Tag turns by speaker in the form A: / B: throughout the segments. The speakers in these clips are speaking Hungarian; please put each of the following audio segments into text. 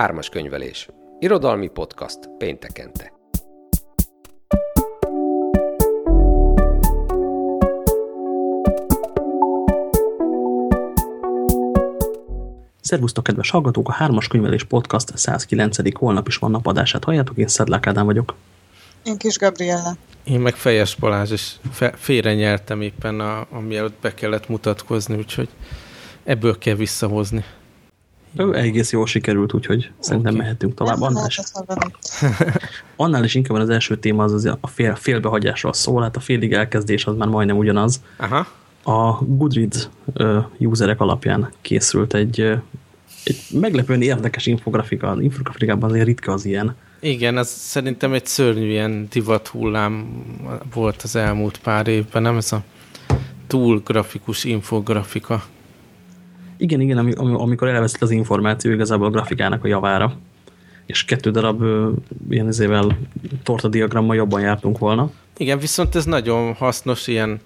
A: Hármas könyvelés. Irodalmi podcast péntekente.
B: Szervusztok, kedves hallgatók! A Hármas Könyvelés Podcast 109. holnap is van napadását halljátok, én Szedlák Ádám vagyok.
C: Én kis Gabriella.
D: Én meg Fejes Balázs, és fe, félre nyertem éppen, a, amielőtt be kellett mutatkozni, úgyhogy ebből kell visszahozni.
B: Ő egész jól sikerült, úgyhogy szerintem okay. mehetünk tovább. Annál is, annál is inkább az első téma az, az a fél, félbehagyásról szól, hát a félig elkezdés az már majdnem ugyanaz.
D: Aha.
B: A Goodreads uh, userek alapján készült egy, uh, egy meglepően érdekes infografika. Infografikában azért ritka az ilyen.
D: Igen, ez szerintem egy szörnyű ilyen divat hullám volt az elmúlt pár évben, nem ez a túl grafikus infografika.
B: Igen, igen, amikor elveszett az információ igazából a grafikának a javára, és kettő darab ilyen izével tortadiagrammal jobban jártunk volna.
D: Igen, viszont ez nagyon hasznos, ilyen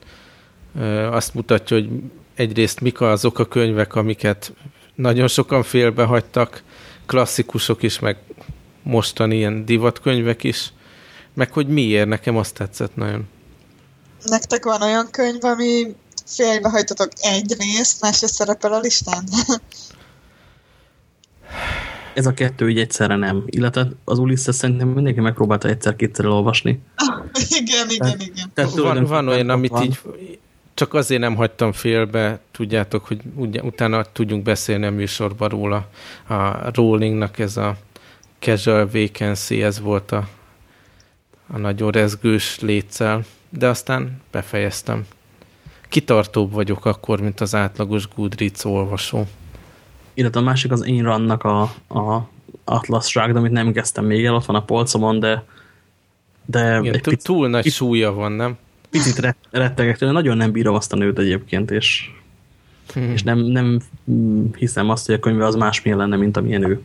D: azt mutatja, hogy egyrészt mik azok a könyvek, amiket nagyon sokan félbehagytak, klasszikusok is, meg mostani ilyen divatkönyvek is, meg hogy miért, nekem azt tetszett nagyon.
C: Nektek van olyan könyv, ami félbehajtotok egy részt, másra szerepel a listán?
B: Ez a kettő így egyszerre nem. Illetve az Ulysses szerintem mindenki megpróbálta egyszer-kétszer elolvasni.
C: igen, igen, tehát, igen.
D: Tehát van, van olyan, amit van. így csak azért nem hagytam félbe, tudjátok, hogy utána tudjunk beszélni a műsorban róla. A Rollingnak ez a casual vacancy, ez volt a, a nagyon rezgős létszel, de aztán befejeztem. Kitartóbb vagyok akkor, mint az átlagos Goodreads olvasó.
B: Illetve a másik az én rannak a, a Atlas Shrugged, amit nem kezdtem még el, ott van a polcomon, de de
D: Igen, egy túl nagy súlya van, nem?
B: Picit rettegek tőle, nagyon nem bírom azt a nőt egyébként, és, hmm. és nem, nem hiszem azt, hogy a könyve az másmilyen lenne, mint amilyen ő.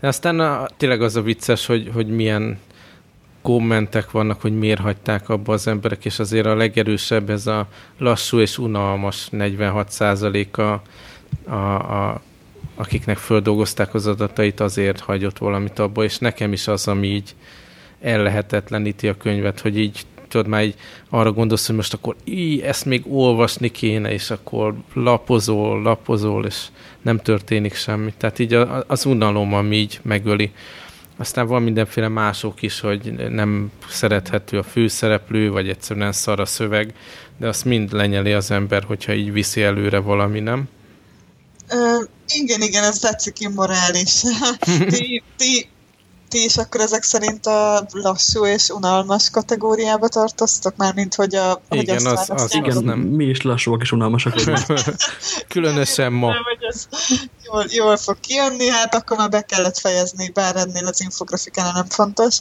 D: De aztán a, tényleg az a vicces, hogy, hogy milyen kommentek vannak, hogy miért hagyták abba az emberek, és azért a legerősebb ez a lassú és unalmas 46 a, a, a akiknek földolgozták az adatait, azért hagyott valamit abba, és nekem is az, ami így ellehetetleníti a könyvet, hogy így tudod, már így arra gondolsz, hogy most akkor így, ezt még olvasni kéne, és akkor lapozol, lapozol, és nem történik semmi. Tehát így az unalom, ami így megöli. Aztán van mindenféle mások is, hogy nem szerethető a főszereplő, vagy egyszerűen szar a szöveg, de azt mind lenyeli az ember, hogyha így viszi előre valami, nem?
C: Ö, igen, igen, ez tetszik immorális. ti, ti ti is akkor ezek szerint a lassú és unalmas kategóriába tartoztok, már mint hogy a...
D: Igen,
C: hogy
D: az, az, az, igen,
B: nem. Mi is lassúak és unalmasak
D: Különösen ma. Nem,
C: hogy ez jól, jól fog kijönni, hát akkor már be kellett fejezni, bár ennél az infografikán nem fontos.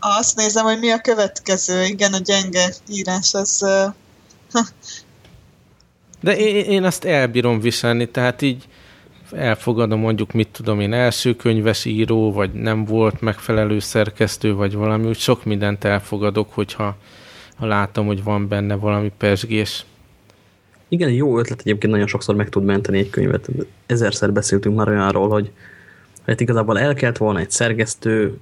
C: Azt nézem, hogy mi a következő. Igen, a gyenge írás, az...
D: De én, én azt elbírom viselni, tehát így elfogadom mondjuk, mit tudom én, első könyves író, vagy nem volt megfelelő szerkesztő, vagy valami, úgy sok mindent elfogadok, hogyha ha látom, hogy van benne valami pesgés.
B: Igen, jó ötlet egyébként nagyon sokszor meg tud menteni egy könyvet. Ezerszer beszéltünk már olyanról, hogy hát igazából el kellett volna egy szerkesztő,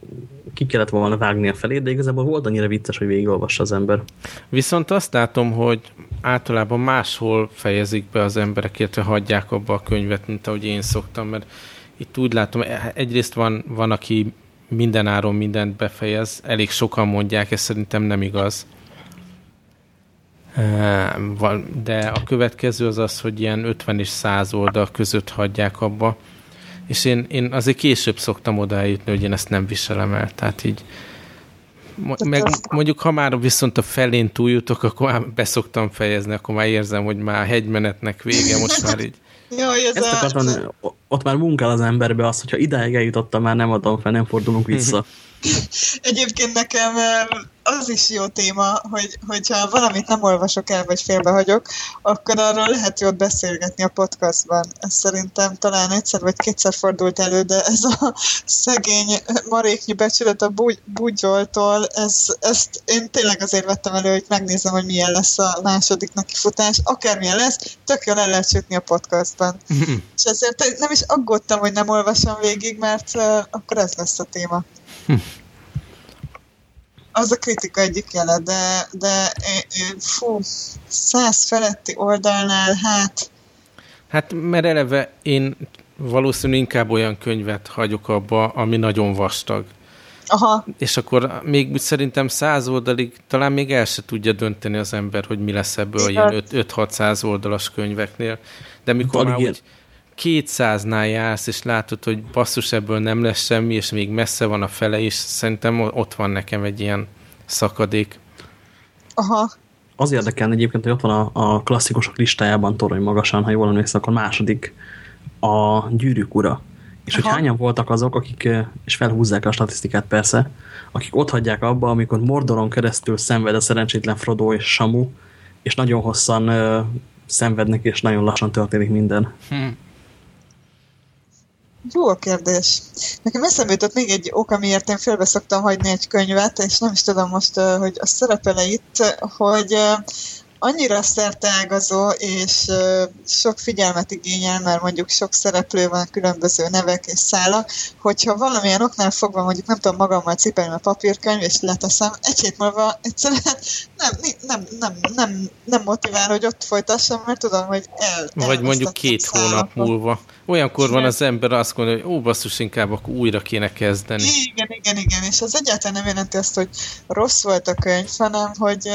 B: ki kellett volna vágni a felét, de igazából volt annyira vicces, hogy végigolvassa az ember.
D: Viszont azt látom, hogy általában máshol fejezik be az emberek, illetve hagyják abba a könyvet, mint ahogy én szoktam, mert itt úgy látom, egyrészt van, van aki minden áron mindent befejez, elég sokan mondják, ez szerintem nem igaz. De a következő az az, hogy ilyen 50 és 100 oldal között hagyják abba, és én, én azért később szoktam odájutni, hogy én ezt nem viselem el, tehát így meg mondjuk, ha már viszont a felén túljutok, akkor már beszoktam fejezni, akkor már érzem, hogy már hegymenetnek vége, most már így.
C: Jaj, ez
B: Ezt a... ott már munkál az emberbe az, hogyha idáig eljutottam, már nem adom fel, nem fordulunk vissza.
C: Egyébként nekem az is jó téma, hogy, hogyha valamit nem olvasok el, vagy félbehagyok, akkor arról lehet jót beszélgetni a podcastban. Ez szerintem talán egyszer vagy kétszer fordult elő, de ez a szegény maréknyi becsület a bugyoltól, ez, ezt én tényleg azért vettem elő, hogy megnézem, hogy milyen lesz a második nekifutás. Akármilyen lesz, tök jól el lehet sütni a podcastban. És ezért nem is aggódtam, hogy nem olvasom végig, mert akkor ez lesz a téma. Hm az a kritika egyik jele, de, de fú, száz feletti oldalnál, hát...
D: Hát, mert eleve én valószínűleg inkább olyan könyvet hagyok abba, ami nagyon vastag.
C: Aha.
D: És akkor még szerintem száz oldalig talán még el se tudja dönteni az ember, hogy mi lesz ebből Igen. ilyen 5-600 oldalas könyveknél. De mikor már úgy 200-nál jársz, és látod, hogy basszus ebből nem lesz semmi, és még messze van a fele is, szerintem ott van nekem egy ilyen szakadék.
C: Aha.
B: Az érdekel egyébként, hogy ott van a, a klasszikusok listájában torony magasan, ha jól emlékszem, akkor második a gyűrűk ura. És Aha. hogy hányan voltak azok, akik, és felhúzzák a statisztikát persze, akik ott hagyják abba, amikor Mordoron keresztül szenved a szerencsétlen Frodo és Samu, és nagyon hosszan ö, szenvednek, és nagyon lassan történik minden. Hm.
C: Jó a kérdés. Nekem eszembe jutott még egy ok, amiért én félbe szoktam hagyni egy könyvet, és nem is tudom most, hogy a szerepele itt, hogy annyira szerteágazó, és sok figyelmet igényel, mert mondjuk sok szereplő van, különböző nevek és szálak, hogyha valamilyen oknál fogva mondjuk nem tudom magammal cipelni a papírkönyv, és leteszem, egy hét múlva egyszerűen nem, nem, nem, nem, nem motivál, hogy ott folytassam, mert tudom, hogy el.
D: Vagy mondjuk két hónap múlva. Olyankor van az ember azt mondja, hogy ó, basszus, inkább akkor újra kéne kezdeni.
C: Igen, igen, igen, és az egyáltalán nem jelenti azt, hogy rossz volt a könyv, hanem hogy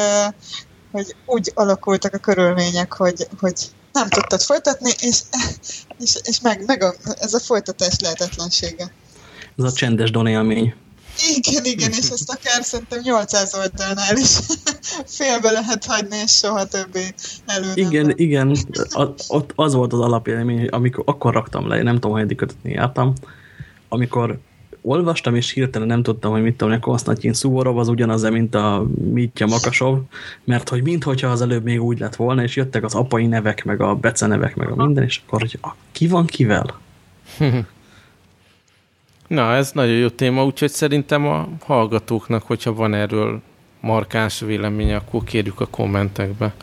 C: hogy úgy alakultak a körülmények, hogy, hogy nem tudtad folytatni, és, és, és meg, meg a, ez a folytatás lehetetlensége.
B: Ez a csendes Don élmény.
C: Igen, igen, és ezt akár szerintem 800 oldalnál is félbe lehet hagyni, és soha többé elő
B: Igen, nem. igen, a, ott az volt az alapélmény, amikor akkor raktam le, nem tudom, hogy kötetni jártam, amikor olvastam, és hirtelen nem tudtam, hogy mit tudom, a Konstantin Szuvorov az ugyanaz, mint a Mitya Makasov, mert hogy minthogyha az előbb még úgy lett volna, és jöttek az apai nevek, meg a becenevek, meg a minden, és akkor, hogy a, ki van kivel?
D: Na, ez nagyon jó téma, úgyhogy szerintem a hallgatóknak, hogyha van erről markáns véleménye, akkor kérjük a kommentekbe.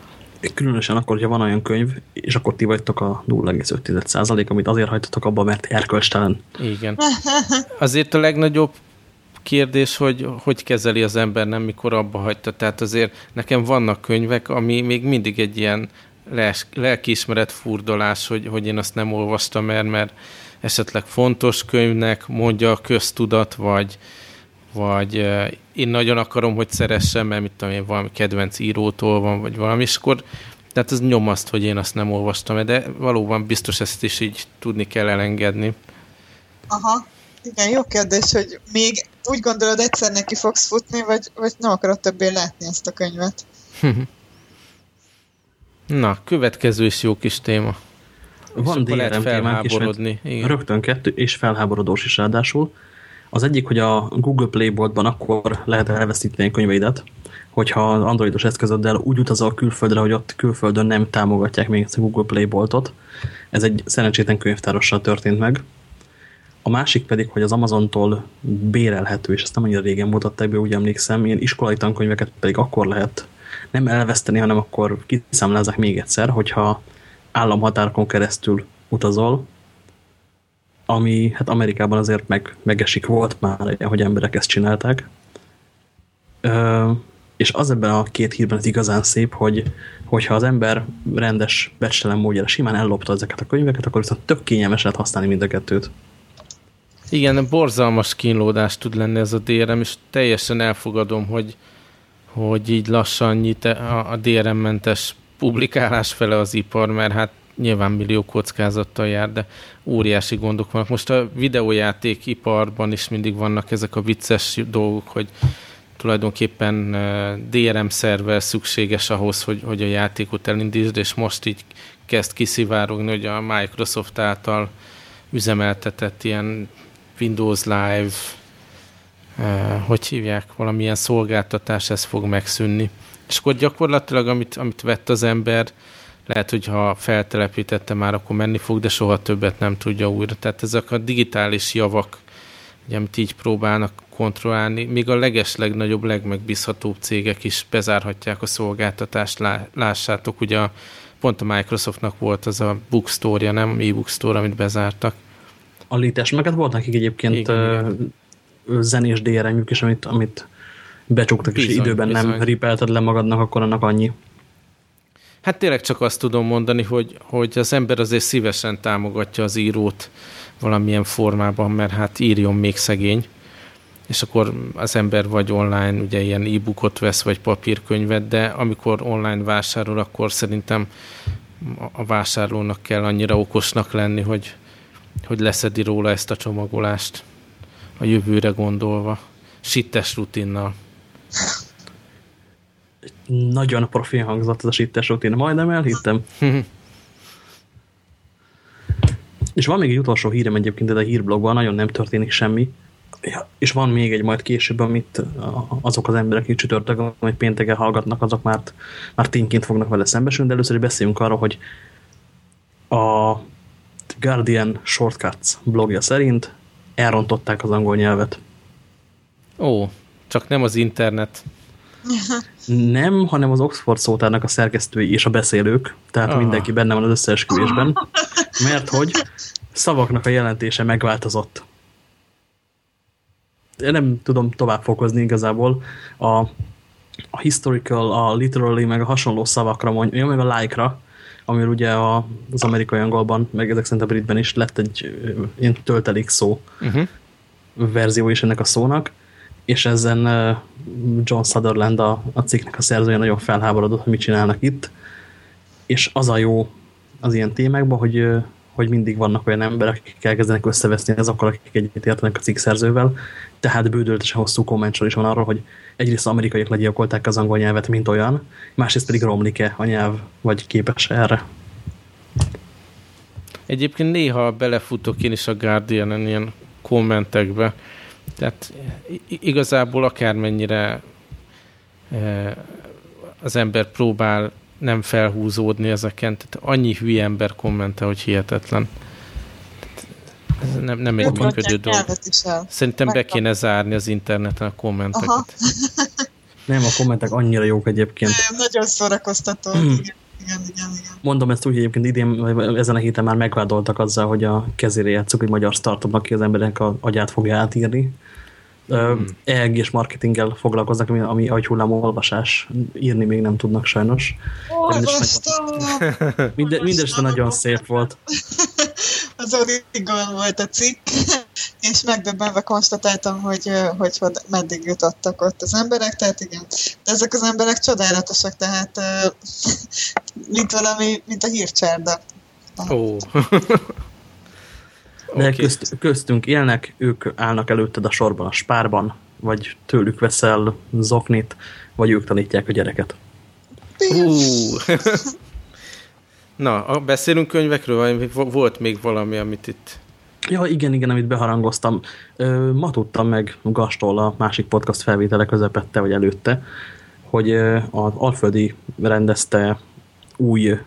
B: Különösen akkor, hogyha van olyan könyv, és akkor ti vagytok a 0,5 amit azért hagytatok abba, mert erkölcstelen.
D: Igen. Azért a legnagyobb kérdés, hogy hogy kezeli az ember nem, mikor abba hagyta. Tehát azért nekem vannak könyvek, ami még mindig egy ilyen lelkiismeret furdalás, hogy, hogy én azt nem olvastam el, mert esetleg fontos könyvnek mondja a köztudat, vagy, vagy én nagyon akarom, hogy szeressem, mert mit tudom én, valami kedvenc írótól van, vagy valami, és akkor tehát ez nyomaszt, hogy én azt nem olvastam, de valóban biztos ezt is így tudni kell elengedni.
C: Aha, igen, jó kérdés, hogy még úgy gondolod egyszer neki fogsz futni, vagy, vagy nem akarod többé látni ezt a könyvet?
D: Na, következő is jó kis téma.
B: Van DRM témánk is, rögtön kettő, és felháborodós is ráadásul. Az egyik, hogy a Google Play boltban akkor lehet elveszíteni a könyveidet, hogyha androidos eszközöddel úgy utazol külföldre, hogy ott külföldön nem támogatják még ezt a Google Play boltot. Ez egy szerencsétlen könyvtárossal történt meg. A másik pedig, hogy az Amazontól bérelhető, és ezt nem annyira régen mutatták be, úgy emlékszem, ilyen iskolai tankönyveket pedig akkor lehet nem elveszteni, hanem akkor kiszámlázzák még egyszer, hogyha államhatárokon keresztül utazol, ami hát Amerikában azért meg, megesik volt már, hogy emberek ezt csinálták. Ö, és az ebben a két hírben az igazán szép, hogy hogyha az ember rendes, becstelen módjára simán ellopta ezeket a könyveket, akkor viszont tök kényelmes lehet használni mind a kettőt.
D: Igen, borzalmas kínlódás tud lenni ez a DRM, és teljesen elfogadom, hogy, hogy így lassan nyit a, a DRM-mentes publikálás fele az ipar, mert hát nyilván millió kockázattal jár, de óriási gondok vannak. Most a videójáték iparban is mindig vannak ezek a vicces dolgok, hogy tulajdonképpen DRM szerver szükséges ahhoz, hogy, hogy a játékot elindítsd, és most így kezd kiszivárogni, hogy a Microsoft által üzemeltetett ilyen Windows Live hogy hívják, valamilyen szolgáltatás, ez fog megszűnni. És akkor gyakorlatilag, amit, amit vett az ember, lehet, hogy ha feltelepítette már, akkor menni fog, de soha többet nem tudja újra. Tehát ezek a digitális javak, ugye, amit így próbálnak kontrollálni, még a leges legnagyobb, legmegbízhatóbb cégek is bezárhatják a szolgáltatást. Lássátok, ugye a, pont a Microsoftnak volt az a bookstore nem e-book store, amit bezártak.
B: A létes, meg hát volt nekik egyébként igen, igen. zenés DRM-jük is, amit, amit becsuktak, bizony, és időben bizony. nem ripelted le magadnak, akkor annak annyi.
D: Hát tényleg csak azt tudom mondani, hogy, hogy az ember azért szívesen támogatja az írót valamilyen formában, mert hát írjon még szegény, és akkor az ember vagy online ugye ilyen e-bookot vesz, vagy papírkönyvet, de amikor online vásárol, akkor szerintem a vásárlónak kell annyira okosnak lenni, hogy, hogy leszedi róla ezt a csomagolást a jövőre gondolva, sittes rutinnal.
B: Nagyon profi hangzott ez a sittes rutin, majdnem elhittem. És van még egy utolsó hírem egyébként, de a hírblogban nagyon nem történik semmi. Ja, és van még egy majd később, amit azok az emberek, akik csütörtökön vagy pénteken hallgatnak, azok már, már tényként fognak vele szembesülni, de először is beszéljünk arról, hogy a Guardian Shortcuts blogja szerint elrontották az angol nyelvet.
D: Ó, csak nem az internet.
B: Nem, hanem az Oxford szótárnak a szerkesztői és a beszélők, tehát ah. mindenki benne van az összeesküvésben, mert hogy szavaknak a jelentése megváltozott. Én nem tudom tovább fokozni igazából. A, a historical, a literally, meg a hasonló szavakra mondja, meg a like-ra, amiről ugye a, az amerikai angolban, meg ezek szerint a britben is lett egy ilyen töltelék szó uh mhm. -huh. verzió is ennek a szónak, és ezen John Sutherland a, a cikknek a szerzője nagyon felháborodott, hogy mit csinálnak itt, és az a jó az ilyen témákban, hogy, hogy mindig vannak olyan emberek, akik elkezdenek összeveszni azokkal, akik egyet értenek a cikk szerzővel, tehát bődöltesen hosszú kommentsor is van arról, hogy egyrészt amerikaiak legyilkolták az angol nyelvet, mint olyan, másrészt pedig romlik-e a nyelv, vagy képes erre.
D: Egyébként néha belefutok én is a Guardian-en ilyen kommentekbe, tehát igazából akármennyire e, az ember próbál nem felhúzódni ezeken, tehát annyi hülye ember kommentel, hogy hihetetlen. Ez nem, nem egy működő dolog. Szerintem be kéne zárni az interneten a kommenteket. Aha.
B: Nem, a kommentek annyira jók egyébként.
C: Nem, nagyon szórakoztató. Hmm. igen, igen, igen.
B: Mondom ezt úgy, hogy egyébként idén, ezen a héten már megvádoltak azzal, hogy a kezére játszuk egy magyar startupnak, aki az emberek a agyát fogja átírni. Hmm. EEG és marketinggel foglalkoznak, ami, ami agyhullám olvasás. Írni még nem tudnak sajnos. Minden, mindenesetre nagyon szép volt.
C: Az Origon volt a cikk, és megdöbbenve konstatáltam, hogy, hogy, hogy meddig jutottak ott az emberek, tehát igen. De ezek az emberek csodálatosak, tehát mint valami, mint a hírcsárda.
D: Ó. Oh.
B: De okay. közt, köztünk élnek, ők állnak előtted a sorban a spárban, vagy tőlük veszel zoknit, vagy ők tanítják a gyereket.
D: Uh. Na, beszélünk könyvekről, vagy volt még valami, amit itt...
B: Ja, igen, igen, amit beharangoztam. Ma tudtam meg Gastól a másik podcast felvétele közepette, vagy előtte, hogy az Alföldi rendezte új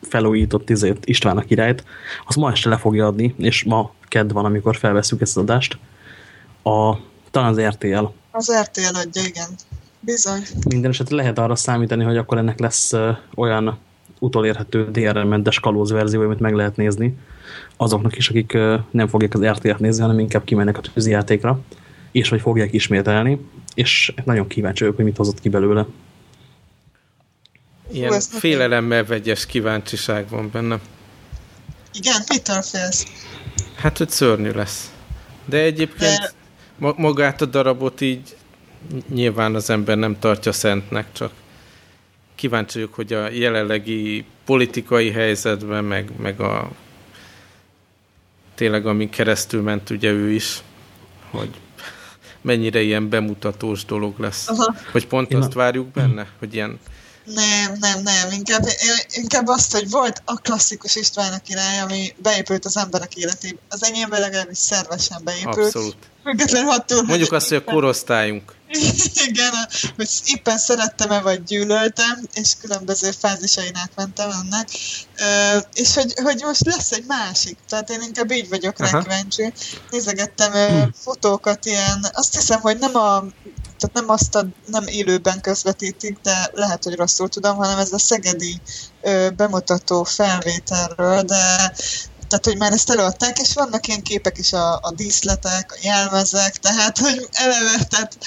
B: felújított izét, István a királyt, azt ma este le fogja adni, és ma kedd van, amikor felveszünk ezt az adást. A, talán az RTL.
C: Az RTL adja, igen. Bizony.
B: Minden esetre lehet arra számítani, hogy akkor ennek lesz olyan utolérhető DRM-mentes kalóz verzió, amit meg lehet nézni azoknak is, akik nem fogják az RTL-t nézni, hanem inkább kimennek a tűzijátékra, és hogy fogják ismételni, és nagyon kíváncsi vagyok, hogy mit hozott ki belőle.
D: Ilyen Hú, félelemmel vegyes kíváncsiság van benne.
C: Igen, mitől félsz?
D: Hát, hogy szörnyű lesz. De egyébként De... magát a darabot így nyilván az ember nem tartja szentnek, csak kíváncsi vagyok, hogy a jelenlegi politikai helyzetben, meg, meg a tényleg, amin keresztül ment ugye ő is, hogy mennyire ilyen bemutatós dolog lesz. Aha. Hogy pont Én azt a... várjuk benne, hogy ilyen
C: Nem, nem, nem. Inkább, inkább azt, hogy volt a klasszikus István király, ami beépült az emberek életébe. Az enyémben legalábbis szervesen beépült.
D: Abszolút.
C: Függetlenül attól,
D: Mondjuk azt, hogy a korosztályunk.
C: Igen, hogy éppen szerettem-e, vagy gyűlöltem, és különböző fázisain átmentem ennek. És hogy, hogy most lesz egy másik, tehát én inkább így vagyok rá kíváncsi. Nézegettem hm. fotókat ilyen, azt hiszem, hogy nem a tehát nem azt a, nem élőben közvetítik, de lehet, hogy rosszul tudom, hanem ez a szegedi ö, bemutató felvételről, de tehát, hogy már ezt előadták, és vannak ilyen képek is a, a díszletek, a jelmezek, tehát, hogy eleve, tehát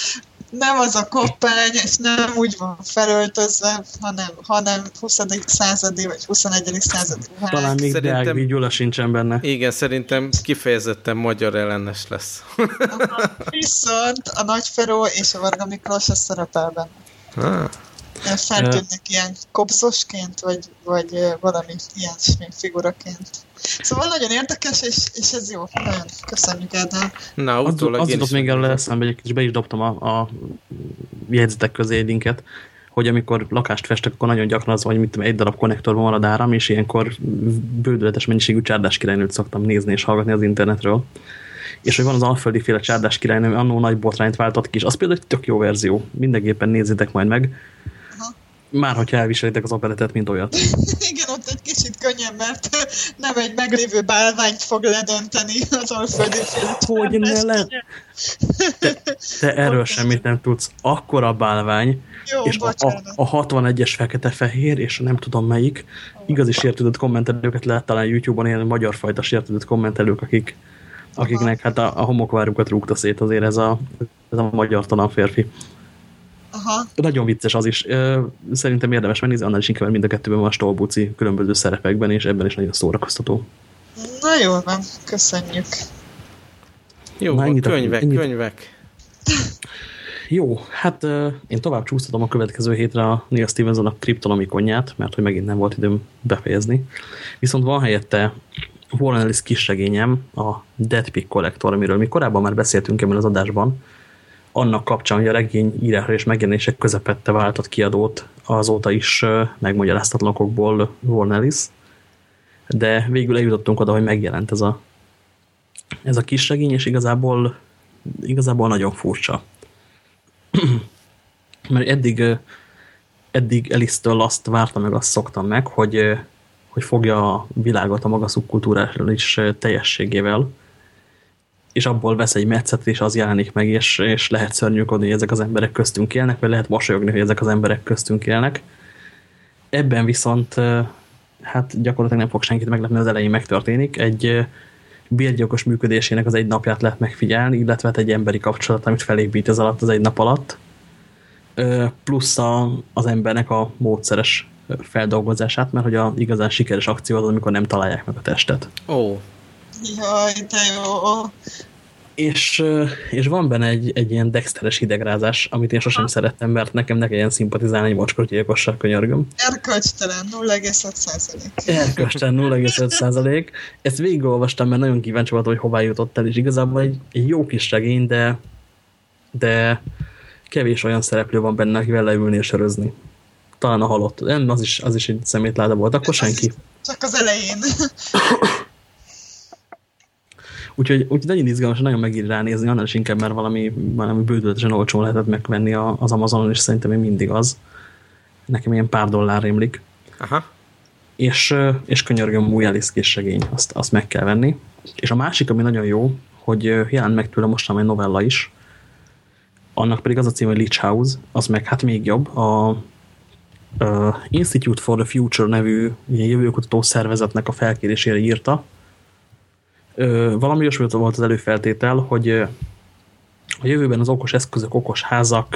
C: nem az a koppány, és nem úgy van felöltözve, hanem, hanem 20. századi vagy 21. századi
B: ruhák. Talán még szerintem, Gyula sincsen benne.
D: Igen, szerintem kifejezetten magyar ellenes lesz.
C: Viszont a Nagyferó és a Varga Miklós a szerepel benne. Ah. Feltűnnek ilyen kobzosként, vagy, vagy valami ilyen figuraként. Szóval nagyon érdekes, és, és ez jó. Nagyon köszönjük, Ádám.
B: Na, utólag az, az jutott még előle eszembe, és be is dobtam a, a jegyzetek közé linket, hogy amikor lakást festek, akkor nagyon gyakran az, hogy mit tudom, egy darab konnektorban marad áram, és ilyenkor bődületes mennyiségű csárdás királynőt szoktam nézni és hallgatni az internetről. És hogy van az alföldi féle csárdás királynő, annó nagy botrányt váltott ki, és az például egy tök jó verzió. Mindenképpen nézzétek majd meg. Már hogyha elviselitek az operetet, mint olyat.
C: Igen, ott egy kicsit könnyen, mert nem egy meglévő bálványt fog ledönteni az alföldi
B: Hogy ne le... Te, te erről semmit nem tudsz. Akkora bálvány,
C: Jó,
B: és a, a, a 61-es fekete-fehér, és nem tudom melyik, igazi sértődött kommentelőket lehet talán YouTube-on, ilyen magyar fajta sértődött kommentelők, akik, akiknek hát a, a homokvárukat rúgta szét azért ez a, ez a magyar talán férfi. Aha. Nagyon vicces az is. Szerintem érdemes megnézni, annál is inkább mind a kettőben van Stolbuci különböző szerepekben, és ebben is nagyon szórakoztató.
C: Na jó, van, köszönjük.
D: Jó, Na, ennyit, könyvek, ennyit. könyvek.
B: Jó, hát én tovább csúsztatom a következő hétre a Neil Stevenson a kriptonomikonját, mert hogy megint nem volt időm befejezni. Viszont van helyette Warren Ellis kisregényem, a Dead Pick Collector, amiről mi korábban már beszéltünk ebben az adásban, annak kapcsán, hogy a regény írásra és megjelenések közepette váltott kiadót azóta is megmagyaráztatlan okokból Warren Ellis, de végül eljutottunk oda, hogy megjelent ez a, ez a kis regény, és igazából, igazából nagyon furcsa. Mert eddig, eddig Elisztől azt vártam meg, azt szoktam meg, hogy, hogy fogja a világot a maga szubkultúráról is teljességével, és abból vesz egy meccet, és az jelenik meg, és, és lehet szörnyűkodni, hogy ezek az emberek köztünk élnek, vagy lehet mosolyogni, hogy ezek az emberek köztünk élnek. Ebben viszont hát gyakorlatilag nem fog senkit meglepni, az elején megtörténik. Egy bérgyilkos működésének az egy napját lehet megfigyelni, illetve hát egy emberi kapcsolat, amit felépít az alatt az egy nap alatt. Plusz a, az embernek a módszeres feldolgozását, mert hogy a igazán sikeres akció az, amikor nem találják meg a testet.
D: Ó.
C: Jaj, de jó.
B: És, és van benne egy, egy ilyen dexteres hidegrázás, amit én sosem ha. szerettem, mert nekem ne kelljen szimpatizálni egy mocskos gyilkossal könyörgöm.
C: Erkölcstelen 0,5 százalék.
B: Erkölcstelen 0,5 százalék. Ezt végigolvastam, mert nagyon kíváncsi voltam, hogy hová jutott el, és igazából egy, egy jó kis regény, de, de kevés olyan szereplő van benne, akivel leülni és sörözni. Talán a halott. Nem, az is, az is egy szemétláda volt, akkor senki.
C: Csak az elején.
B: Úgyhogy, úgyhogy nagyon izgalmas, nagyon megír ránézni, annál is inkább, mert valami, valami bődületesen olcsón lehetett megvenni az Amazonon, és szerintem én mindig az. Nekem ilyen pár dollár rémlik.
D: Aha.
B: És, és könyörgöm új Alice azt, azt meg kell venni. És a másik, ami nagyon jó, hogy jelent meg tőle most egy novella is, annak pedig az a cím, hogy Leech House, az meg hát még jobb. A, a Institute for the Future nevű jövőkutató szervezetnek a felkérésére írta, valami olyasmi volt az előfeltétel, hogy a jövőben az okos eszközök, okos házak,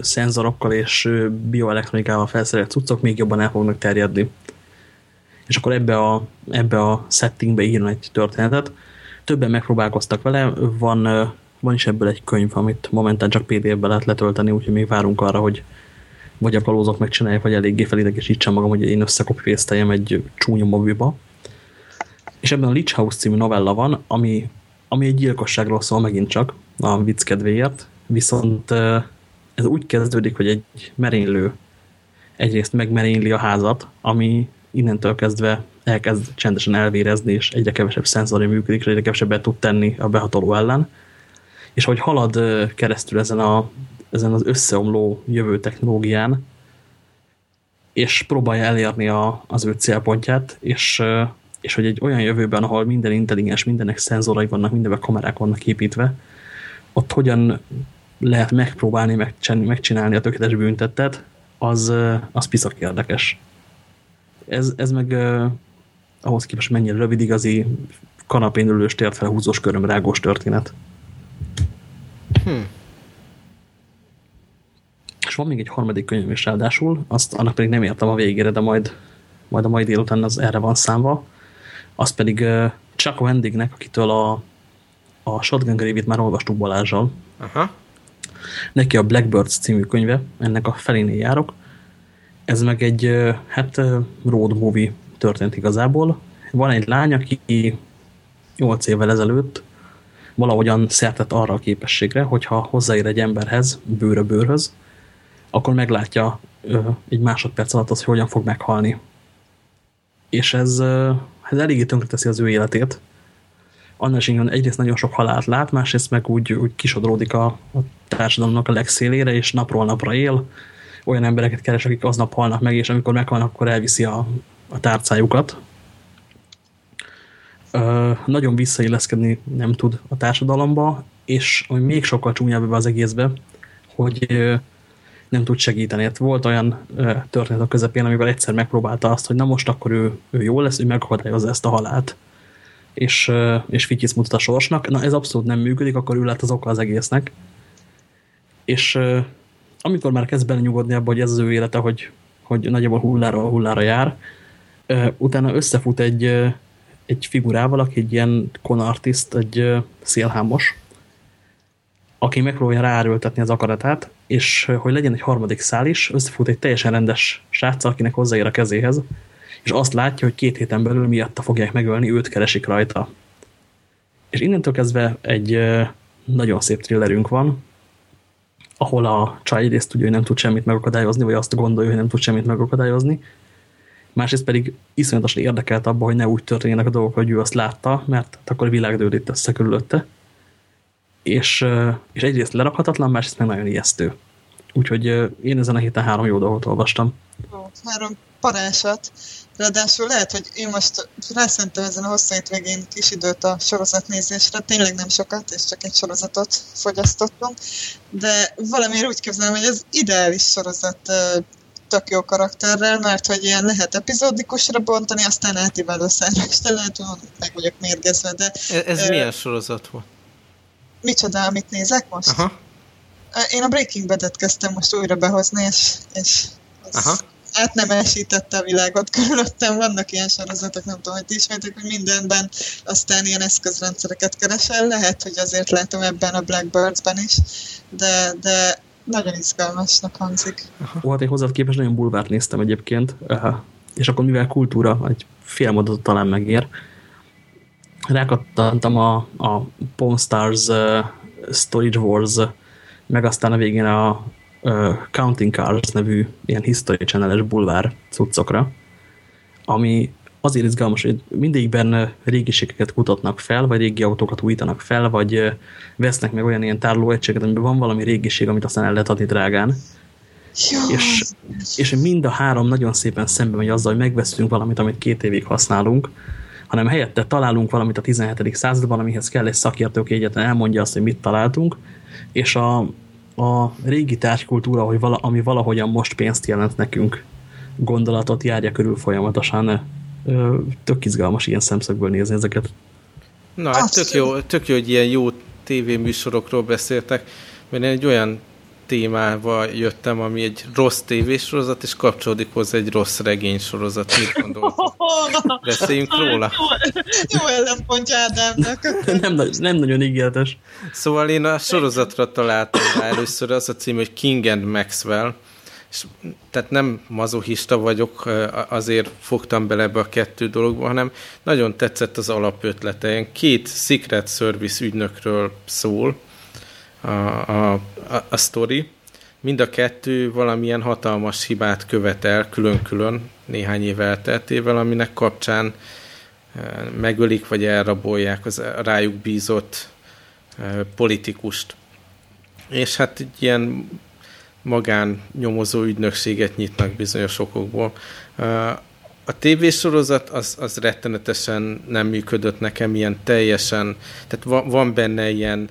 B: szenzorokkal és bioelektronikával felszerelt cuccok még jobban el fognak terjedni. És akkor ebbe a, ebbe a settingbe írna egy történetet. Többen megpróbálkoztak vele, van, van is ebből egy könyv, amit momentán csak PDF-be lehet letölteni, úgyhogy még várunk arra, hogy vagy a kalózok megcsinálják, vagy eléggé felidegesítsem magam, hogy én összekopi egy csúnya mobilba és ebben a Leech House című novella van, ami, ami egy gyilkosságról szól megint csak, a vicc kedvéért, viszont ez úgy kezdődik, hogy egy merénylő egyrészt megmerényli a házat, ami innentől kezdve elkezd csendesen elvérezni, és egyre kevesebb szenzori működik, egyre kevesebbet tud tenni a behatoló ellen. És hogy halad keresztül ezen, a, ezen az összeomló jövő technológián, és próbálja elérni a, az ő célpontját, és, és hogy egy olyan jövőben, ahol minden intelligens, mindenek szenzorai vannak, mindenben kamerák vannak építve, ott hogyan lehet megpróbálni megcsinálni a tökéletes büntettet, az, az piszak érdekes. Ez, ez meg ahhoz képest mennyire rövid igazi kanapén ülős tért fel húzós köröm rágós történet. Hmm. És van még egy harmadik könyv is ráadásul, azt annak pedig nem értem a végére, de majd, majd a mai délután az erre van számva. Az pedig Chuck Wendignek, akitől a, a Shotgun Grave-it már olvastuk Balázsal. Aha. Neki a Blackbirds című könyve, ennek a felénél járok. Ez meg egy, hát road movie történt igazából. Van egy lány, aki 8 évvel ezelőtt valahogyan szertett arra a képességre, hogyha hozzáér egy emberhez, bőrö bőrhöz, akkor meglátja ö, egy másodperc alatt az, hogy hogyan fog meghalni. És ez, ez eléggé tönkreteszi az ő életét. Annál is egyrészt nagyon sok halált lát, másrészt meg úgy, úgy kisodródik a, a társadalomnak a legszélére, és napról napra él. Olyan embereket keres, akik aznap halnak meg, és amikor meghalnak, akkor elviszi a, a tárcájukat. Ö, nagyon visszailleszkedni nem tud a társadalomba, és ami még sokkal csúnyább ebbe az egészbe, hogy nem tud segíteni. Hát volt olyan ö, történet a közepén, amivel egyszer megpróbálta azt, hogy na most akkor ő, ő jó lesz, ő megakadályozza ezt a halált, és, és fityiszt mutat a sorsnak. Na ez abszolút nem működik, akkor ő lett az oka az egésznek. És ö, amikor már kezd belenyugodni abba, hogy ez az ő élete, hogy, hogy nagyjából hullára hullára jár, utána összefut egy, egy figurával, aki egy ilyen konartiszt, egy szélhámos, aki megpróbálja ráerőltetni az akaratát, és hogy legyen egy harmadik szál is, összefut egy teljesen rendes srác, akinek hozzáér a kezéhez, és azt látja, hogy két héten belül miatta fogják megölni, őt keresik rajta. És innentől kezdve egy nagyon szép thrillerünk van, ahol a csaj egyrészt tudja, hogy nem tud semmit megakadályozni, vagy azt gondolja, hogy nem tud semmit megakadályozni, másrészt pedig iszonyatosan érdekelt abban, hogy ne úgy történjenek a dolgok, hogy ő azt látta, mert akkor a világ dőlít össze körülötte. És, és egyrészt lerakhatatlan, másrészt meg nagyon ijesztő. Úgyhogy én ezen a héten három jó dolgot olvastam.
C: Ó, három parásat. Ráadásul lehet, hogy én most rászentem ezen a hosszú végén kis időt a sorozatnézésre, tényleg nem sokat, és csak egy sorozatot fogyasztottunk, de valamiért úgy képzelem, hogy ez ideális sorozat tök jó karakterrel, mert hogy ilyen lehet epizódikusra bontani, aztán átívelő szerre, és lehet, hogy meg vagyok mérgezve, de...
D: Ez, ez uh, milyen sorozat volt?
C: Micsoda, amit nézek most? Aha. Én a Breaking Bad-et kezdtem most újra behozni, és, és Aha. át nem elsítette a világot körülöttem. Vannak ilyen sorozatok, nem tudom, hogy ti ismertek, hogy mindenben aztán ilyen eszközrendszereket keresel. Lehet, hogy azért látom ebben a Blackbirds-ben is, de, de nagyon izgalmasnak hangzik.
B: Ó, hát én hozzád képest nagyon bulvárt néztem egyébként, és akkor mivel kultúra, egy fél talán megér, rákattantam a, a Pawn Stars uh, Storage Wars, meg aztán a végén a uh, Counting Cars nevű ilyen History Channel-es bulvár cuccokra, ami azért izgalmas, hogy mindegyikben régiségeket kutatnak fel, vagy régi autókat újítanak fel, vagy vesznek meg olyan ilyen tárolóegységet, amiben van valami régiség, amit aztán el lehet adni drágán. És, és mind a három nagyon szépen szembe megy azzal, hogy megveszünk valamit, amit két évig használunk, hanem helyette találunk valamit a 17. században, amihez kell egy szakértő, aki egyetlen elmondja azt, hogy mit találtunk, és a, a régi tárgykultúra, hogy vala, ami valahogyan most pénzt jelent nekünk, gondolatot járja körül folyamatosan tök izgalmas ilyen szemszögből nézni ezeket.
D: Na, hát tök jó, tök jó, hogy ilyen jó tévéműsorokról beszéltek, mert én egy olyan témával jöttem, ami egy rossz tévésorozat, és kapcsolódik hozzá egy rossz regénysorozat. Mit gondoltok? Beszéljünk róla.
C: Jó ellenpontja Ádámnak.
B: nem, nem nagyon ígéretes.
D: Szóval én a sorozatra találtam először az a cím, hogy King and Maxwell, és tehát nem mazohista vagyok, azért fogtam bele ebbe a kettő dologba, hanem nagyon tetszett az alapötlete. Ilyen két Secret Service ügynökről szól a, a, a, a sztori, mind a kettő valamilyen hatalmas hibát követel külön-külön néhány év elteltével, aminek kapcsán megölik vagy elrabolják az rájuk bízott politikust. És hát egy ilyen magán nyomozó ügynökséget nyitnak bizonyos okokból. A tévésorozat az, az rettenetesen nem működött nekem ilyen teljesen, tehát van, van benne ilyen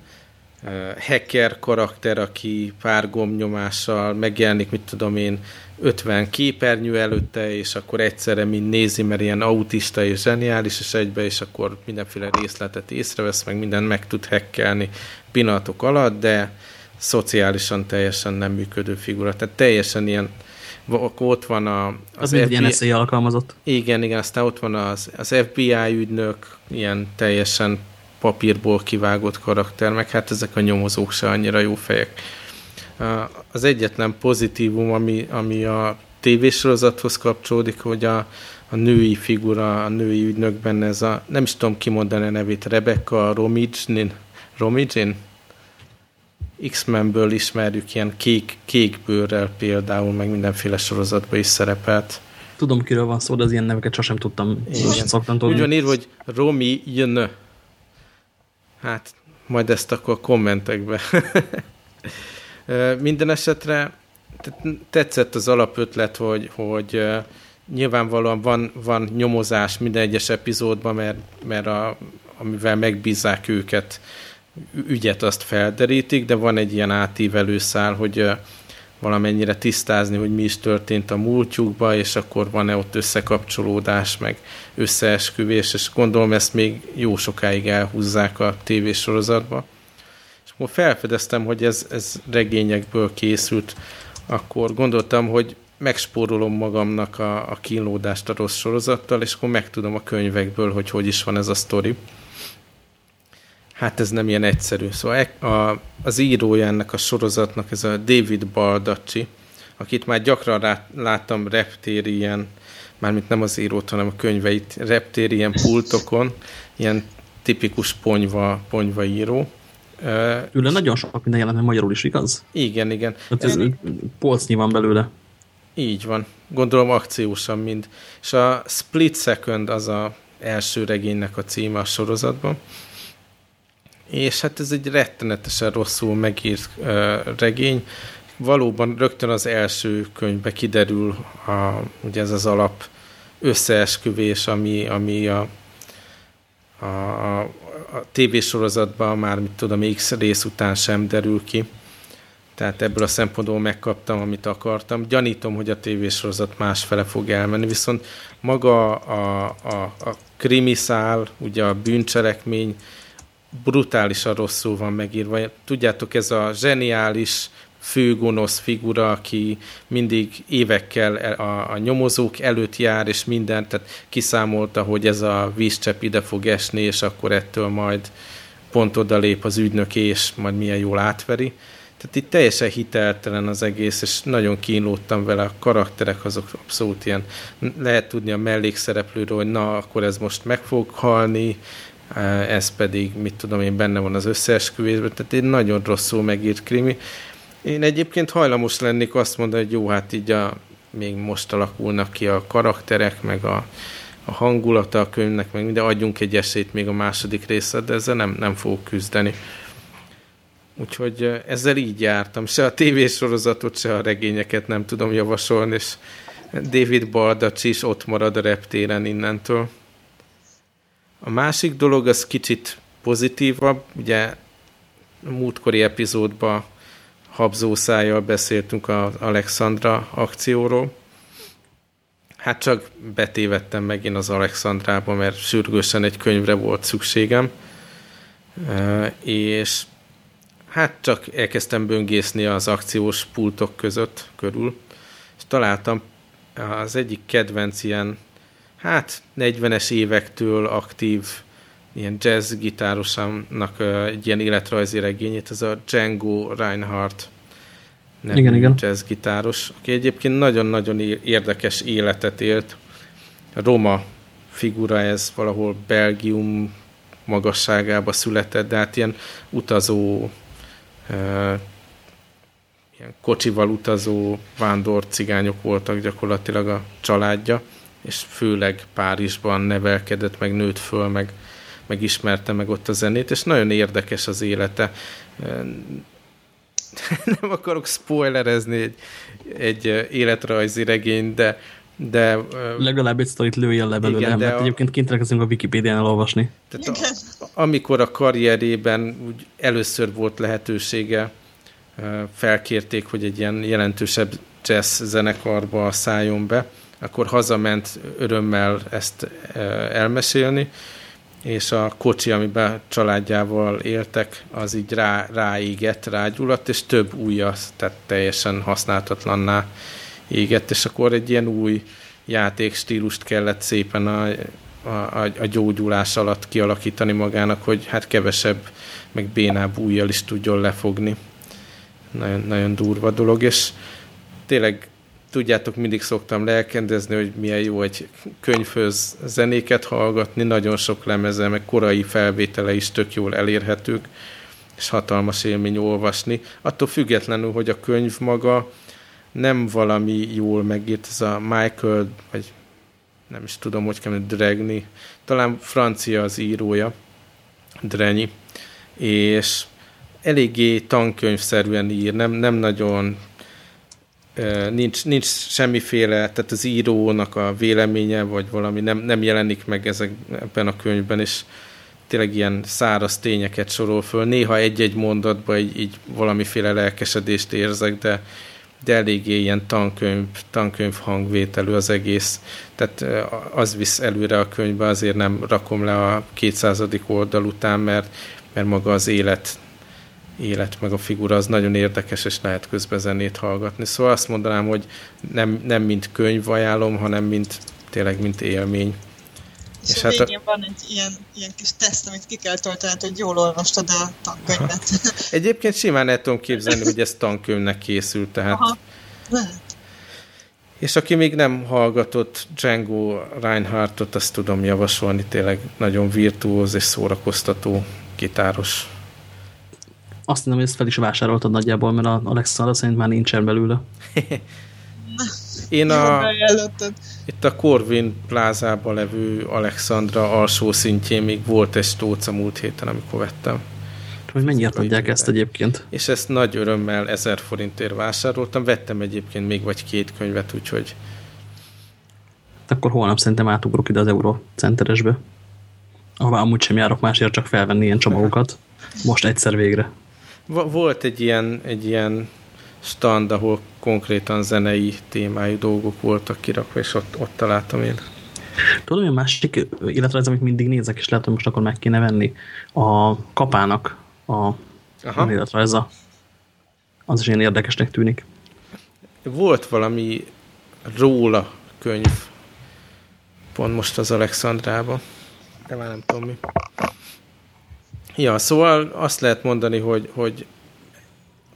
D: hacker karakter, aki pár gombnyomással megjelenik, mit tudom én, 50 képernyő előtte, és akkor egyszerre mind nézi, mert ilyen autista és zseniális, és egybe, és akkor mindenféle részletet észrevesz, meg mindent meg tud hackelni pillanatok alatt, de szociálisan teljesen nem működő figura. Tehát teljesen ilyen, ott van a, az,
B: az FBI, ilyen eszély alkalmazott.
D: Igen, igen, aztán ott van az, az FBI ügynök, ilyen teljesen papírból kivágott karakter, meg hát ezek a nyomozók se annyira jó fejek. Az egyetlen pozitívum, ami, ami a tévésorozathoz kapcsolódik, hogy a, a női figura, a női ügynökben ez a, nem is tudom kimondani a nevét, Rebecca Romijn, Romijn? X-Menből ismerjük, ilyen kék, kék bőrrel például, meg mindenféle sorozatban is szerepelt.
B: Tudom, kiről van szó, de az ilyen neveket sosem tudtam, Igen. szoktam tudni.
D: Úgy van írva, hogy Romi jön. Hát, majd ezt akkor a kommentekbe. Minden esetre tetszett az alapötlet, hogy, hogy nyilvánvalóan van, van nyomozás minden egyes epizódban, mert, mert a, amivel megbízzák őket, ügyet azt felderítik, de van egy ilyen átívelő szál, hogy valamennyire tisztázni, hogy mi is történt a múltjukba, és akkor van-e ott összekapcsolódás, meg összeesküvés, és gondolom ezt még jó sokáig elhúzzák a tévésorozatba. És akkor felfedeztem, hogy ez, ez regényekből készült, akkor gondoltam, hogy megspórolom magamnak a, a kínlódást a rossz sorozattal, és akkor megtudom a könyvekből, hogy hogy is van ez a sztori hát ez nem ilyen egyszerű. Szóval e- a, az írója ennek a sorozatnak, ez a David Baldacci, akit már gyakran rá, láttam reptérien, mármint nem az írót, hanem a könyveit, reptérien pultokon, ilyen tipikus ponyva, ponyva író.
B: Tőle nagyon sok minden jelent, magyarul is, igaz?
D: Igen, igen.
B: Hát ez polcnyi van belőle.
D: Így van. Gondolom akciósan mind. És a Split Second az a első regénynek a címe a sorozatban és hát ez egy rettenetesen rosszul megírt uh, regény. Valóban rögtön az első könyvbe kiderül a, ugye ez az alap összeesküvés, ami, ami a, a, a, a tévésorozatban már, mit tudom, X rész után sem derül ki. Tehát ebből a szempontból megkaptam, amit akartam. Gyanítom, hogy a tévésorozat másfele fog elmenni, viszont maga a, a, a krimiszál, ugye a bűncselekmény, brutálisan rosszul van megírva. Tudjátok, ez a zseniális főgonosz figura, aki mindig évekkel a, a nyomozók előtt jár, és mindent, tehát kiszámolta, hogy ez a vízcsepp ide fog esni, és akkor ettől majd pont oda az ügynök, és majd milyen jól átveri. Tehát itt teljesen hiteltelen az egész, és nagyon kínlódtam vele, a karakterek azok abszolút ilyen, lehet tudni a mellékszereplőről, hogy na, akkor ez most meg fog halni, ez pedig, mit tudom én, benne van az összeesküvésben, tehát egy nagyon rosszul megírt krimi. Én egyébként hajlamos lennék azt mondani, hogy jó, hát így a, még most alakulnak ki a karakterek, meg a, a hangulata a könyvnek, meg minden, adjunk egy esélyt még a második részre, de ezzel nem, nem fogok küzdeni. Úgyhogy ezzel így jártam. Se a tévésorozatot, se a regényeket nem tudom javasolni, és David Baldacci is ott marad a reptéren innentől. A másik dolog az kicsit pozitívabb, ugye a múltkori epizódban habzószájjal beszéltünk az Alexandra akcióról. Hát csak betévettem megint az Alexandrába, mert sürgősen egy könyvre volt szükségem. És hát csak elkezdtem böngészni az akciós pultok között körül, és találtam az egyik kedvenc ilyen hát 40-es évektől aktív ilyen jazz gitárosamnak egy ilyen életrajzi regényét, ez a Django Reinhardt nevű igen, igen. jazz gitáros, aki egyébként nagyon-nagyon érdekes életet élt. A Roma figura ez valahol Belgium magasságába született, de hát ilyen utazó ilyen kocsival utazó vándor cigányok voltak gyakorlatilag a családja, és főleg Párizsban nevelkedett, meg nőtt föl, meg, meg ismerte meg ott a zenét, és nagyon érdekes az élete. Nem akarok spoilerezni egy, egy életrajzi regény, de de,
B: Legalább egy sztorit lőjön le belőle, igen, mert a, egyébként kint a Wikipédián elolvasni.
D: Tehát a, amikor a karrierében úgy először volt lehetősége, felkérték, hogy egy ilyen jelentősebb jazz zenekarba szálljon be, akkor hazament örömmel ezt elmesélni, és a kocsi, amiben családjával éltek, az így rá, ráégett, rágyulladt, és több újja, tehát teljesen használtatlanná égett, és akkor egy ilyen új játékstílust kellett szépen a, a, a gyógyulás alatt kialakítani magának, hogy hát kevesebb, meg bénább újjal is tudjon lefogni. Nagyon, nagyon durva dolog, és tényleg tudjátok, mindig szoktam lelkendezni, hogy milyen jó egy könyvhöz zenéket hallgatni, nagyon sok lemeze, meg korai felvétele is tök jól elérhetők, és hatalmas élmény olvasni. Attól függetlenül, hogy a könyv maga nem valami jól megírt, ez a Michael, vagy nem is tudom, hogy kell Dregni, talán francia az írója, Drenyi, és eléggé tankönyvszerűen ír, nem, nem nagyon nincs, nincs semmiféle, tehát az írónak a véleménye, vagy valami nem, nem jelenik meg ezek, ebben a könyvben, és tényleg ilyen száraz tényeket sorol föl. Néha egy-egy mondatban így, így valamiféle lelkesedést érzek, de, de eléggé ilyen tankönyv, tankönyv hangvételű az egész. Tehát az visz előre a könyvbe, azért nem rakom le a 200. oldal után, mert, mert maga az élet élet, meg a figura az nagyon érdekes, és lehet közben zenét hallgatni. Szóval azt mondanám, hogy nem, nem mint könyv ajánlom, hanem mint tényleg mint élmény.
C: És, és a hát végén a... van egy ilyen, ilyen kis teszt, amit ki kell tölteni, hogy jól olvastad a tankönyvet. Aha.
D: Egyébként simán el tudom képzelni, hogy ez tankönyvnek készült, tehát... Aha. És aki még nem hallgatott Django Reinhardtot, azt tudom javasolni, tényleg nagyon virtuóz és szórakoztató gitáros
B: azt hiszem, hogy ezt fel is vásároltad nagyjából, mert a Alexandra szerint már nincsen belőle.
D: Én a, itt a Corvin plázában levő Alexandra alsó szintjén még volt egy stóca múlt héten, amikor vettem.
B: Hogy mennyiért adják ezt egyébként?
D: És ezt nagy örömmel 1000 forintért vásároltam. Vettem egyébként még vagy két könyvet, úgyhogy...
B: Akkor holnap szerintem átugrok ide az Eurocenteresbe. Ahová amúgy sem járok másért, csak felvenni ilyen csomagokat. Most egyszer végre.
D: Volt egy ilyen, egy ilyen stand, ahol konkrétan zenei témájú dolgok voltak kirakva, és ott, ott találtam én.
B: Tudom, hogy a másik ez, amit mindig nézek, és lehet, hogy most akkor meg kéne venni, a kapának a életrajza. Az is ilyen érdekesnek tűnik.
D: Volt valami róla könyv, pont most az Alexandrában, de már nem tudom mi. Ja, szóval azt lehet mondani, hogy, hogy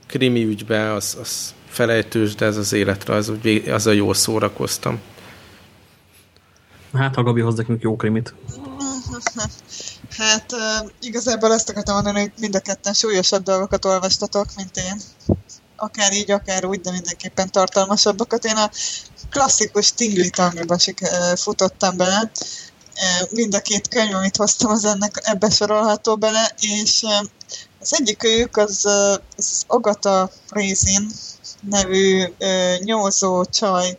D: krimi ügyben az, az felejtős, de ez az életre, az, az a jól szórakoztam.
B: Hát, ha Gabi hoz nekünk jó krimit.
C: Hát igazából ezt akartam mondani, hogy mind a ketten súlyosabb dolgokat olvastatok, mint én. Akár így, akár úgy, de mindenképpen tartalmasabbakat. Én a klasszikus Tingli Tangiba futottam bele, mind a két könyv, amit hoztam, az ennek ebbe sorolható bele, és az egyik ők az, az Agata Rézin nevű nyomozó csaj.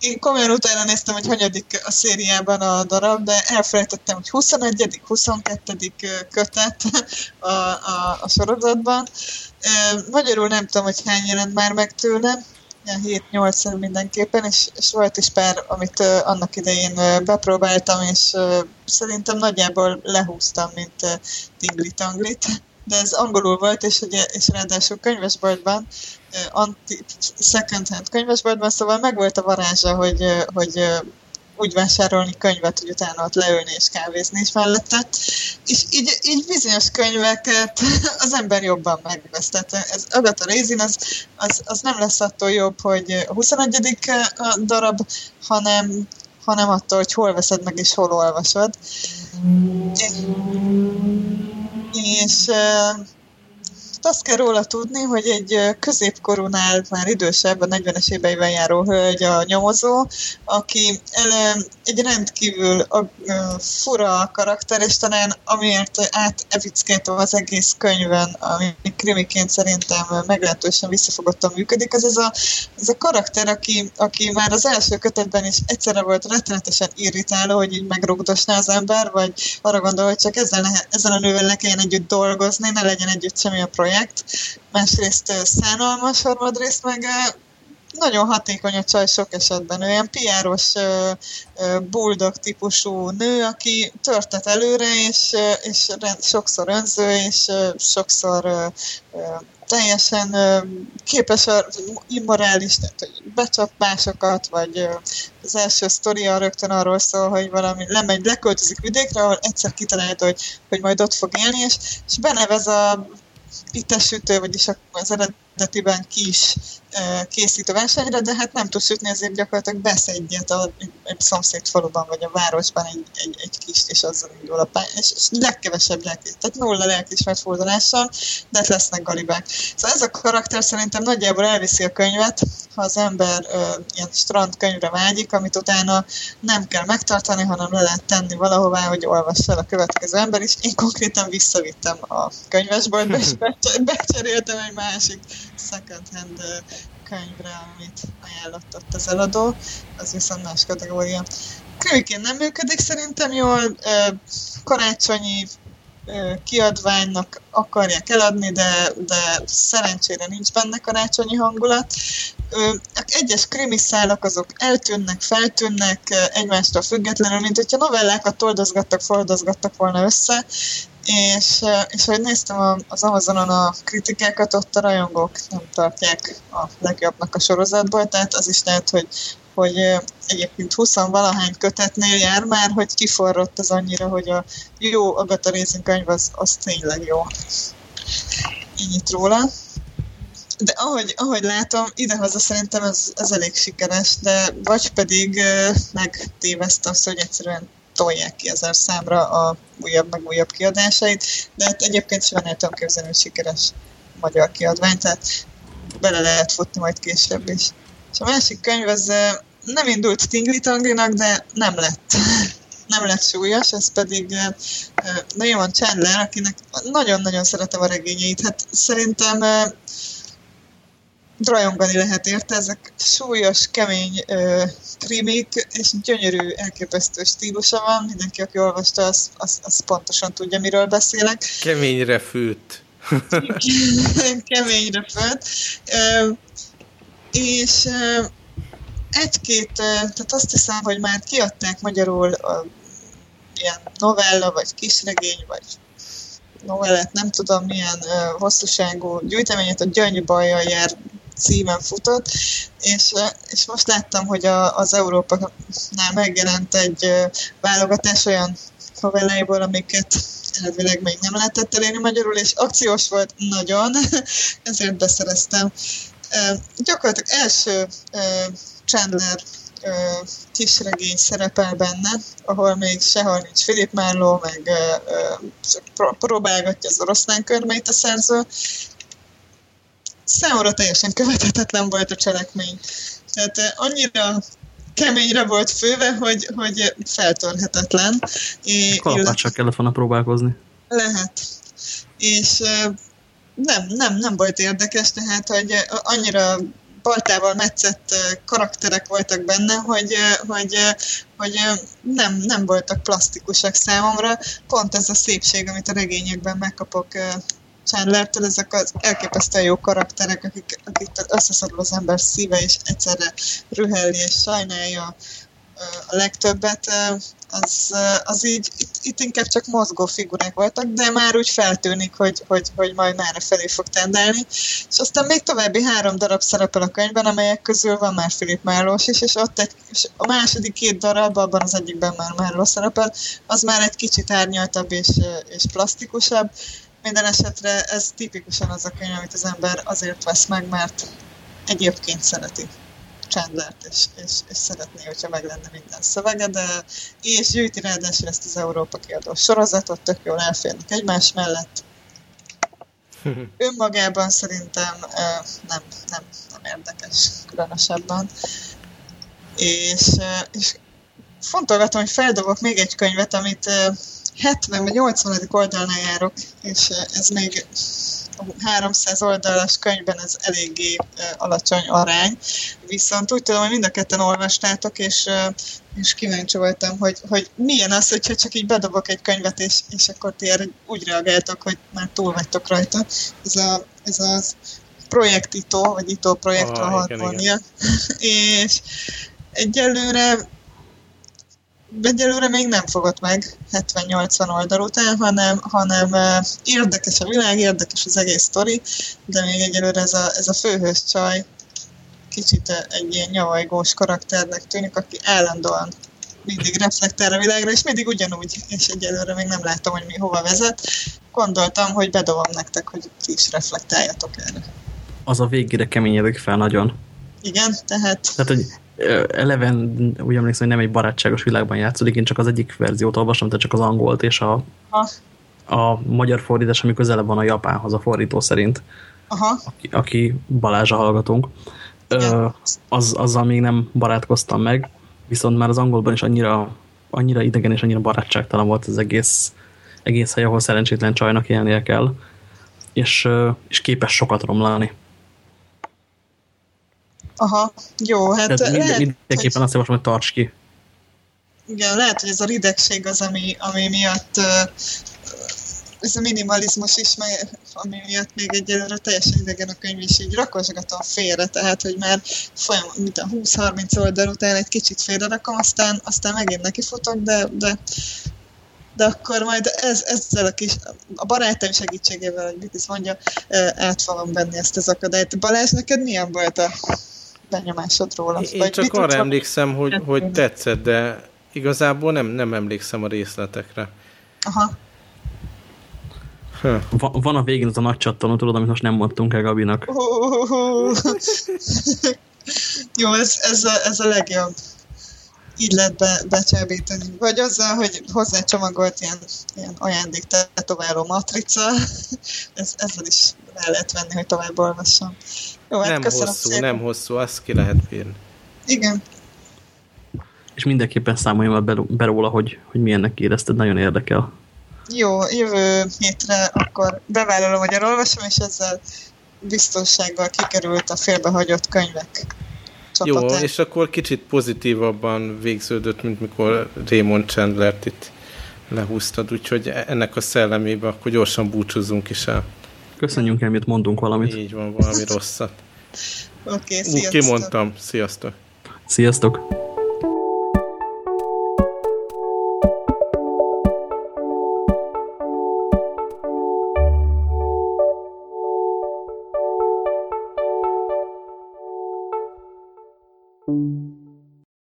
C: Én komolyan utána néztem, hogy hanyadik a szériában a darab, de elfelejtettem, hogy 21 22 kötet a, a, a sorozatban. Magyarul nem tudom, hogy hány jelent már meg tőle, 7-8 mindenképpen, és, és volt is pár, amit uh, annak idején uh, bepróbáltam, és uh, szerintem nagyjából lehúztam, mint uh, tingli-tanglit, de ez angolul volt, és, ugye, és ráadásul könyvesboltban, uh, anti, second hand könyvesboltban, szóval megvolt a varázsa, hogy, uh, hogy uh, úgy vásárolni könyvet, hogy utána ott leülni és kávézni is mellette. És így, így bizonyos könyveket az ember jobban megvesz. Tehát ez Agatha Raisin az, az, az nem lesz attól jobb, hogy a 21. darab, hanem, hanem attól, hogy hol veszed meg és hol olvasod. És, és azt kell róla tudni, hogy egy középkorúnál már idősebb, a 40-es éveiben járó hölgy a nyomozó, aki egy rendkívül fura karakter, és talán amiért átevickeltem az egész könyvön, ami krimiként szerintem meglehetősen visszafogottan működik, az ez a, ez a karakter, aki, aki már az első kötetben is egyszerre volt rettenetesen irritáló, hogy így megrugdosná az ember, vagy arra gondol, hogy csak ezzel, ezzel a nővel ne kelljen együtt dolgozni, ne legyen együtt semmi a projekt. Másrészt szánalmas, harmadrészt meg nagyon hatékony a csaj sok esetben. Olyan piáros bulldog típusú nő, aki törtet előre, és, és sokszor önző, és sokszor teljesen képes a immorális, tehát hogy becsapásokat, vagy az első sztoria rögtön arról szól, hogy valami lemegy, leköltözik vidékre, ahol egyszer kitalálta, hogy, hogy majd ott fog élni, és, és benevez a pitesütő, vagyis az eredetiben kis készít a versenyre, de hát nem tud sütni, ezért gyakorlatilag vesz egyet a, egy szomszéd faluban vagy a városban egy, egy, egy kist, és azzal indul a pály, és, és legkevesebb lelkis, tehát nulla lelkismert fordulással, de hát lesznek galibák. Szóval ez a karakter szerintem nagyjából elviszi a könyvet, ha az ember ö, ilyen strand könyvre vágyik, amit utána nem kell megtartani, hanem le lehet tenni valahová, hogy olvassa el a következő ember is. Én konkrétan visszavittem a könyvesboltba, és becseréltem egy másik second hand könyvre, amit ajánlott ott az eladó, az viszont más kategória. Könyvként nem működik szerintem jól, karácsonyi kiadványnak akarják eladni, de, de szerencsére nincs benne karácsonyi hangulat. Egyes krimiszálak azok eltűnnek, feltűnnek egymástól függetlenül, mint hogyha novellákat toldozgattak, fordozgattak volna össze, és, és hogy néztem az Amazonon a kritikákat, ott a rajongók nem tartják a legjobbnak a sorozatból, tehát az is lehet, hogy, hogy egyébként 20 valahány kötetnél jár már, hogy kiforrott az annyira, hogy a jó Agatha Racing könyv az, az tényleg jó. Ennyit róla. De ahogy, ahogy látom, idehaza szerintem ez, ez elég sikeres, de vagy pedig megtéveszte azt, hogy egyszerűen tolják ki ezer számra a újabb meg újabb kiadásait, de hát egyébként van el tudom sikeres magyar kiadvány, tehát bele lehet futni majd később is. És a másik könyv az nem indult Tingli Tanglinak, de nem lett. nem lett súlyos, ez pedig van Chandler, akinek nagyon-nagyon szeretem a regényeit. Hát szerintem rajongani lehet érte, ezek súlyos, kemény uh, krimik, és gyönyörű, elképesztő stílusa van. Mindenki, aki olvasta, az, az, az pontosan tudja, miről beszélek.
D: Keményre főtt.
C: Keményre főtt. Uh, és egy-két, tehát azt hiszem, hogy már kiadták magyarul uh, ilyen novella, vagy kisregény, vagy novellát, nem tudom milyen uh, hosszúságú gyűjteményet, a Gyöngy Bajjal jár címen futott, és, és most láttam, hogy a, az Európa-nál megjelent egy válogatás olyan novelláiból, amiket elvileg még nem lehetett elérni magyarul, és akciós volt nagyon, ezért beszereztem. Gyakorlatilag első Chandler kisregény szerepel benne, ahol még sehol nincs Philip Marlowe, meg csak próbálgatja az oroszlán körmeit a szerző, számomra teljesen követhetetlen volt a cselekmény. Tehát eh, annyira keményre volt főve, hogy, hogy feltörhetetlen.
B: Kalapáccsal kellett volna próbálkozni.
C: Lehet. És eh, nem, nem, nem volt érdekes, tehát, hogy eh, annyira baltával metszett karakterek voltak benne, hogy, hogy, hogy nem, nem voltak plastikusak számomra. Pont ez a szépség, amit a regényekben megkapok Chandlertől, ezek az elképesztően jó karakterek, akik, akik összeszorul az ember szíve, és egyszerre rühelli és sajnálja a legtöbbet, az, az így, itt, itt inkább csak mozgó figurák voltak, de már úgy feltűnik, hogy, hogy, hogy majd már felé fog tendálni. És aztán még további három darab szerepel a könyvben, amelyek közül van már Filip Márlós is, és ott egy, és a második két darab, abban az egyikben már Márló szerepel, az már egy kicsit árnyaltabb és, és plastikusabb, minden esetre ez tipikusan az a könyv, amit az ember azért vesz meg, mert egyébként szereti Chandlert, és, és, és szeretné, hogyha meg lenne minden szövege, de és gyűjti ráadásul ezt az Európa kiadó sorozatot, tök jól elférnek egymás mellett. önmagában szerintem nem, nem, nem érdekes különösebben. És, és fontolgatom, hogy feldobok még egy könyvet, amit 70 vagy 80. oldalnál járok, és ez még 300 oldalas könyvben ez eléggé alacsony arány, viszont úgy tudom, hogy mind a ketten olvastátok, és, és kíváncsi voltam, hogy, hogy milyen az, hogyha csak így bedobok egy könyvet, és, és akkor ti erre úgy reagáltok, hogy már túl vagytok rajta. Ez a, ez a projektító, vagy itó projektről ah, igen, és egyelőre egyelőre még nem fogott meg 70-80 oldal után, hanem, hanem érdekes a világ, érdekes az egész sztori, de még egyelőre ez a, ez a főhős csaj kicsit egy ilyen nyavajgós karakternek tűnik, aki állandóan mindig reflektál a világra, és mindig ugyanúgy, és egyelőre még nem látom, hogy mi hova vezet. Gondoltam, hogy bedobom nektek, hogy ti is reflektáljatok erre.
B: Az a végére keményedik fel nagyon.
C: Igen, tehát...
B: Tehát, hogy eleven, úgy emlékszem, hogy nem egy barátságos világban játszódik, én csak az egyik verziót olvasom, tehát csak az angolt, és a, a magyar fordítás, ami közelebb van a japánhoz a fordító szerint,
C: Aha.
B: Aki, aki Balázsa hallgatunk, ö, az, azzal még nem barátkoztam meg, viszont már az angolban is annyira, annyira idegen és annyira barátságtalan volt az egész, egész hely, ahol szerencsétlen csajnak élnie kell, és, és képes sokat romlani.
C: Aha, jó, hát
B: Tehát lehet, mindenképpen hogy... azt javaslom, hogy tarts ki.
C: Igen, lehet, hogy ez a ridegség az, ami, ami miatt ez a minimalizmus is, mely, ami miatt még egyelőre teljesen idegen a könyv, és így rakosgatom félre, tehát, hogy már folyam, mint a 20-30 oldal után egy kicsit félre rakom, aztán, aztán megint nekifutok, de, de, de akkor majd ez, ezzel a kis, a barátaim segítségével, hogy mit is mondja, át fogom venni ezt az akadályt. Balázs, neked milyen volt a benyomásod róla?
D: Én Vagy csak arra emlékszem, hogy, hogy tetszett, de igazából nem, nem emlékszem a részletekre.
C: Aha.
B: Va van a végén az a nagy csattanó, tudod, amit most nem mondtunk el Gabinak.
C: Jó, ez, ez, a, ez a legjobb. Így lehet be, becsábítani. Vagy azzal, hogy hozzá csomagolt ilyen, ilyen ajándék tetováló matrica, ez, ezzel is el lehet venni, hogy tovább olvassam. Jó, hát
D: nem hosszú, szépen. nem hosszú, azt ki lehet bírni.
C: Igen.
B: És mindenképpen számoljam be, be róla, hogy, hogy milyennek érezted, nagyon érdekel.
C: Jó, jövő hétre akkor bevállalom, hogy elolvasom, és ezzel biztonsággal kikerült a félbehagyott könyvek
D: csapatán. Jó, és akkor kicsit pozitívabban végződött, mint mikor Raymond chandler itt lehúztad, úgyhogy ennek a szellemébe akkor gyorsan búcsúzzunk is el.
B: Köszönjünk el, mit mondunk valamit.
D: Így van, valami rosszat.
C: Oké, okay, sziasztok.
D: Kimondtam, sziasztok.
B: Sziasztok.